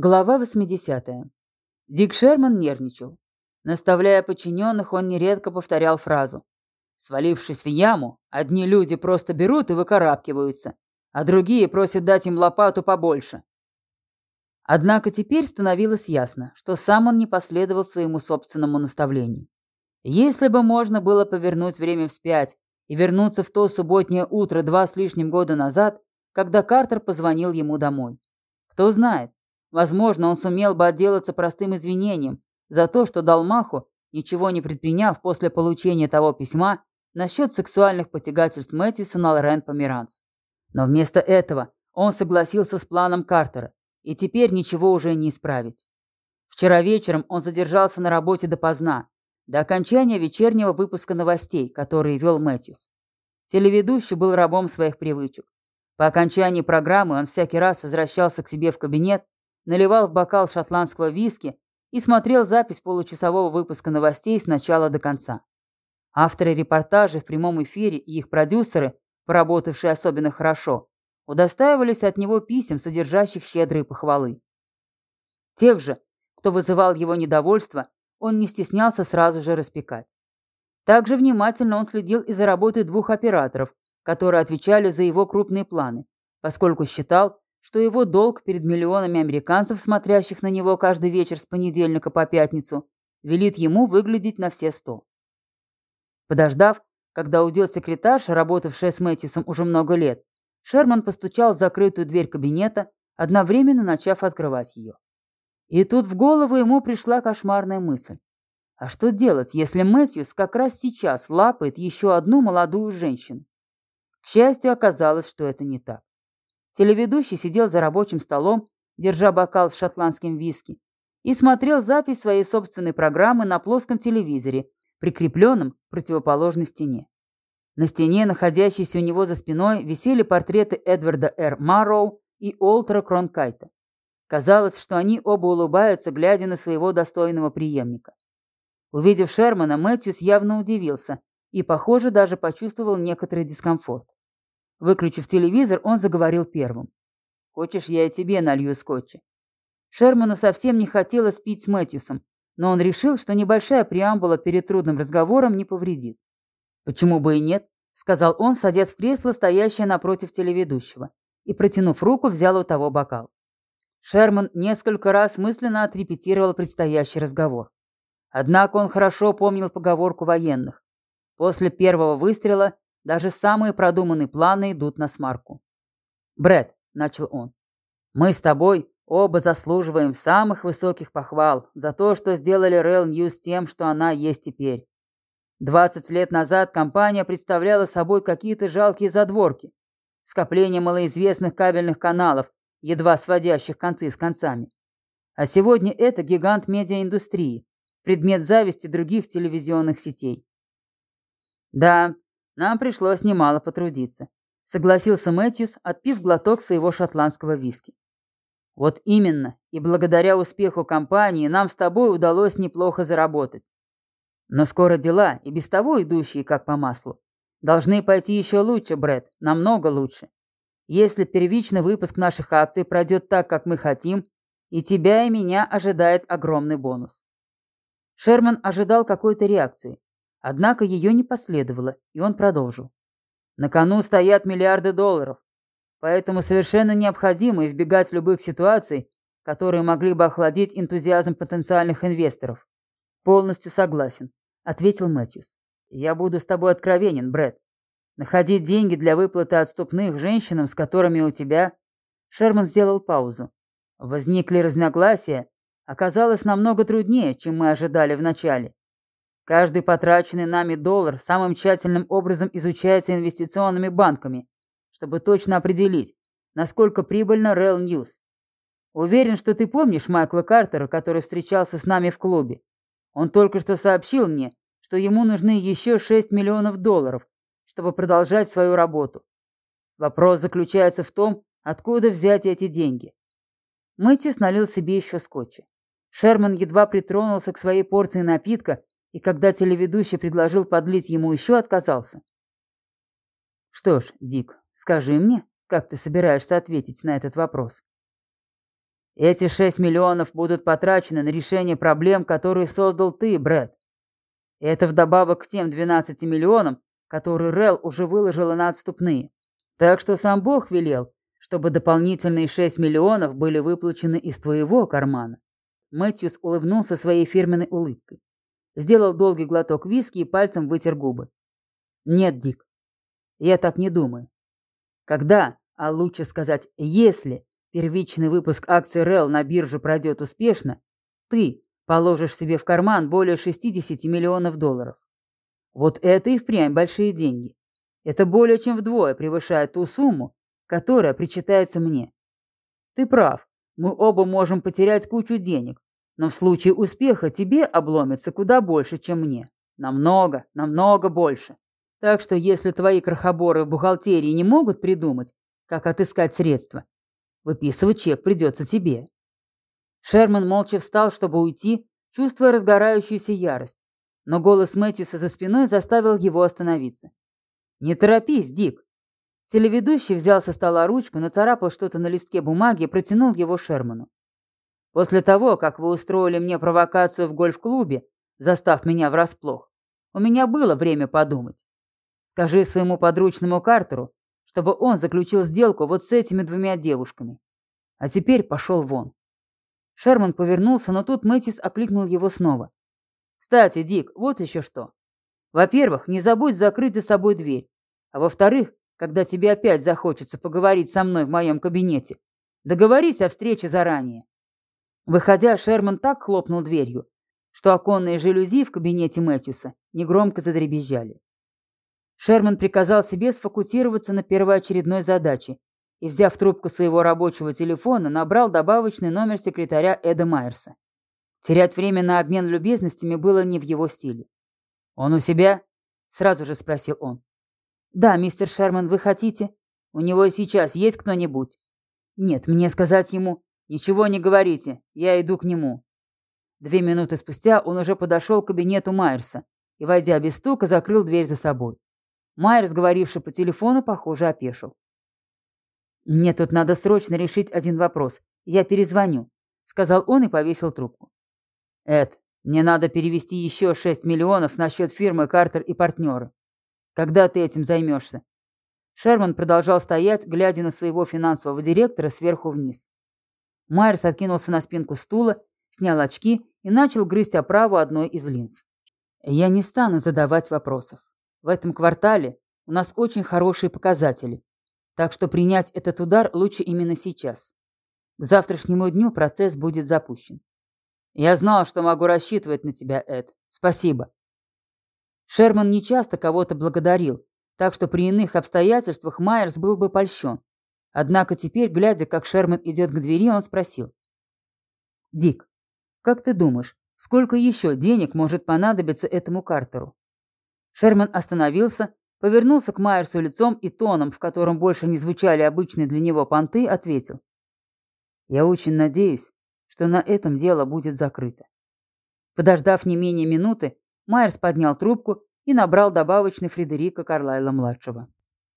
Глава 80. Дик Шерман нервничал. Наставляя подчиненных, он нередко повторял фразу. Свалившись в яму, одни люди просто берут и выкарабкиваются, а другие просят дать им лопату побольше. Однако теперь становилось ясно, что сам он не последовал своему собственному наставлению. Если бы можно было повернуть время вспять и вернуться в то субботнее утро два с лишним года назад, когда Картер позвонил ему домой. Кто знает, Возможно, он сумел бы отделаться простым извинением за то, что дал маху, ничего не предприняв после получения того письма насчет сексуальных потягательств Мэтьюса на Лорен Померанц. Но вместо этого он согласился с планом Картера, и теперь ничего уже не исправить. Вчера вечером он задержался на работе допоздна, до окончания вечернего выпуска новостей, который вел Мэтьюс. Телеведущий был рабом своих привычек. По окончании программы он всякий раз возвращался к себе в кабинет наливал в бокал шотландского виски и смотрел запись получасового выпуска новостей с начала до конца. Авторы репортажей в прямом эфире и их продюсеры, поработавшие особенно хорошо, удостаивались от него писем, содержащих щедрые похвалы. Тех же, кто вызывал его недовольство, он не стеснялся сразу же распекать. Также внимательно он следил и за работой двух операторов, которые отвечали за его крупные планы, поскольку считал, что его долг перед миллионами американцев, смотрящих на него каждый вечер с понедельника по пятницу, велит ему выглядеть на все сто. Подождав, когда уйдет секретарша, работавшая с Мэтьюсом уже много лет, Шерман постучал в закрытую дверь кабинета, одновременно начав открывать ее. И тут в голову ему пришла кошмарная мысль. А что делать, если Мэтьюс как раз сейчас лапает еще одну молодую женщину? К счастью, оказалось, что это не так. Телеведущий сидел за рабочим столом, держа бокал с шотландским виски, и смотрел запись своей собственной программы на плоском телевизоре, прикрепленном к противоположной стене. На стене, находящейся у него за спиной, висели портреты Эдварда Р. Марроу и Олтера Кронкайта. Казалось, что они оба улыбаются, глядя на своего достойного преемника. Увидев Шермана, Мэтьюс явно удивился и, похоже, даже почувствовал некоторый дискомфорт. Выключив телевизор, он заговорил первым. «Хочешь, я и тебе налью скотча?» Шерману совсем не хотелось пить с Мэтьюсом, но он решил, что небольшая преамбула перед трудным разговором не повредит. «Почему бы и нет?» — сказал он, садясь в кресло, стоящее напротив телеведущего, и, протянув руку, взял у того бокал. Шерман несколько раз мысленно отрепетировал предстоящий разговор. Однако он хорошо помнил поговорку военных. После первого выстрела даже самые продуманные планы идут на смарку. Бред, начал он, — «мы с тобой оба заслуживаем самых высоких похвал за то, что сделали Rail News тем, что она есть теперь. 20 лет назад компания представляла собой какие-то жалкие задворки, скопление малоизвестных кабельных каналов, едва сводящих концы с концами. А сегодня это гигант медиаиндустрии, предмет зависти других телевизионных сетей. Да, нам пришлось немало потрудиться. Согласился Мэтьюс, отпив глоток своего шотландского виски. Вот именно, и благодаря успеху компании нам с тобой удалось неплохо заработать. Но скоро дела, и без того идущие как по маслу, должны пойти еще лучше, Брэд, намного лучше. Если первичный выпуск наших акций пройдет так, как мы хотим, и тебя, и меня ожидает огромный бонус. Шерман ожидал какой-то реакции, Однако ее не последовало, и он продолжил. На кону стоят миллиарды долларов, поэтому совершенно необходимо избегать любых ситуаций, которые могли бы охладить энтузиазм потенциальных инвесторов. Полностью согласен, ответил Мэтьюс. Я буду с тобой откровенен, Брэд. Находить деньги для выплаты отступных женщинам, с которыми у тебя... Шерман сделал паузу. Возникли разногласия. Оказалось намного труднее, чем мы ожидали вначале. Каждый потраченный нами доллар самым тщательным образом изучается инвестиционными банками, чтобы точно определить, насколько прибыльно Rail News. Уверен, что ты помнишь Майкла Картера, который встречался с нами в клубе. Он только что сообщил мне, что ему нужны еще 6 миллионов долларов, чтобы продолжать свою работу. Вопрос заключается в том, откуда взять эти деньги. Мэтьюс налил себе еще скотча. Шерман едва притронулся к своей порции напитка, и когда телеведущий предложил подлить ему еще, отказался. «Что ж, Дик, скажи мне, как ты собираешься ответить на этот вопрос?» Эти 6 миллионов будут потрачены на решение проблем, которые создал ты, Брэд. Это вдобавок к тем 12 миллионам, которые Рел уже выложила на отступные. Так что сам Бог велел, чтобы дополнительные 6 миллионов были выплачены из твоего кармана. Мэтьюс улыбнулся своей фирменной улыбкой. Сделал долгий глоток виски и пальцем вытер губы. Нет, Дик, я так не думаю. Когда, а лучше сказать, если первичный выпуск акций РЭЛ на бирже пройдет успешно, ты положишь себе в карман более 60 миллионов долларов. Вот это и впрямь большие деньги. Это более чем вдвое превышает ту сумму, которая причитается мне. Ты прав, мы оба можем потерять кучу денег, но в случае успеха тебе обломится куда больше, чем мне. Намного, намного больше. Так что если твои крохоборы в бухгалтерии не могут придумать, как отыскать средства, выписывать чек придется тебе. Шерман молча встал, чтобы уйти, чувствуя разгорающуюся ярость. Но голос Мэтьюса за спиной заставил его остановиться. «Не торопись, Дик!» Телеведущий взял со стола ручку, нацарапал что-то на листке бумаги и протянул его Шерману. «После того, как вы устроили мне провокацию в гольф-клубе, застав меня врасплох, у меня было время подумать. Скажи своему подручному Картеру, чтобы он заключил сделку вот с этими двумя девушками. А теперь пошел вон. Шерман повернулся, но тут Мэтьюс окликнул его снова. «Кстати, Дик, вот еще что. Во-первых, не забудь закрыть за собой дверь. А во-вторых, когда тебе опять захочется поговорить со мной в моем кабинете, договорись о встрече заранее». Выходя, Шерман так хлопнул дверью, что оконные жалюзи в кабинете Мэтьюса негромко задребезжали. Шерман приказал себе сфокусироваться на первоочередной задаче и, взяв трубку своего рабочего телефона, набрал добавочный номер секретаря Эда Майерса. Терять время на обмен любезностями было не в его стиле. «Он у себя?» – сразу же спросил он. «Да, мистер Шерман, вы хотите? У него сейчас есть кто-нибудь?» «Нет, мне сказать ему...» «Ничего не говорите, я иду к нему». Две минуты спустя он уже подошел к кабинету Майерса и, войдя без стука, закрыл дверь за собой. Майерс, говоривший по телефону, похоже, опешил. «Мне тут надо срочно решить один вопрос. Я перезвоню», — сказал он и повесил трубку. «Эд, мне надо перевести еще 6 миллионов на счет фирмы «Картер и партнеры». Когда ты этим займешься?» Шерман продолжал стоять, глядя на своего финансового директора сверху вниз. Майерс откинулся на спинку стула, снял очки и начал грызть оправу одной из линз. «Я не стану задавать вопросов. В этом квартале у нас очень хорошие показатели, так что принять этот удар лучше именно сейчас. К завтрашнему дню процесс будет запущен. Я знал, что могу рассчитывать на тебя, Эд. Спасибо. Шерман нечасто кого-то благодарил, так что при иных обстоятельствах Майерс был бы польщен. Однако теперь, глядя, как Шерман идет к двери, он спросил. «Дик, как ты думаешь, сколько еще денег может понадобиться этому Картеру?» Шерман остановился, повернулся к Майерсу лицом и тоном, в котором больше не звучали обычные для него понты, ответил. «Я очень надеюсь, что на этом дело будет закрыто». Подождав не менее минуты, Майерс поднял трубку и набрал добавочный Фредерика Карлайла-младшего.